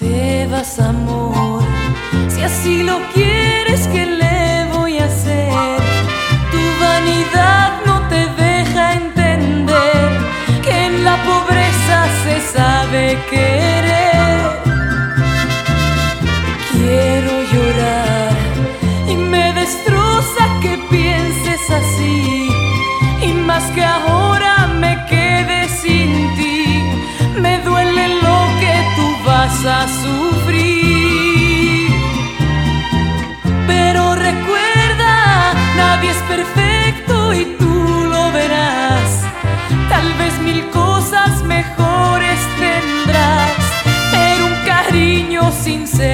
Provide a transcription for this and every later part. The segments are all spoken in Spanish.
Te vas, amor, si así lo quieres, ¿qué le voy a hacer? Tu vanidad no te deja entender que en la pobreza se sabe querer. Quiero llorar y me destroza que pienses así, y más que ahora a sufrir. Pero recuerda, nadie es perfecto y tú lo verás. Tal vez mil cosas mejores tendrás, pero un cariño sincero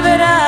tú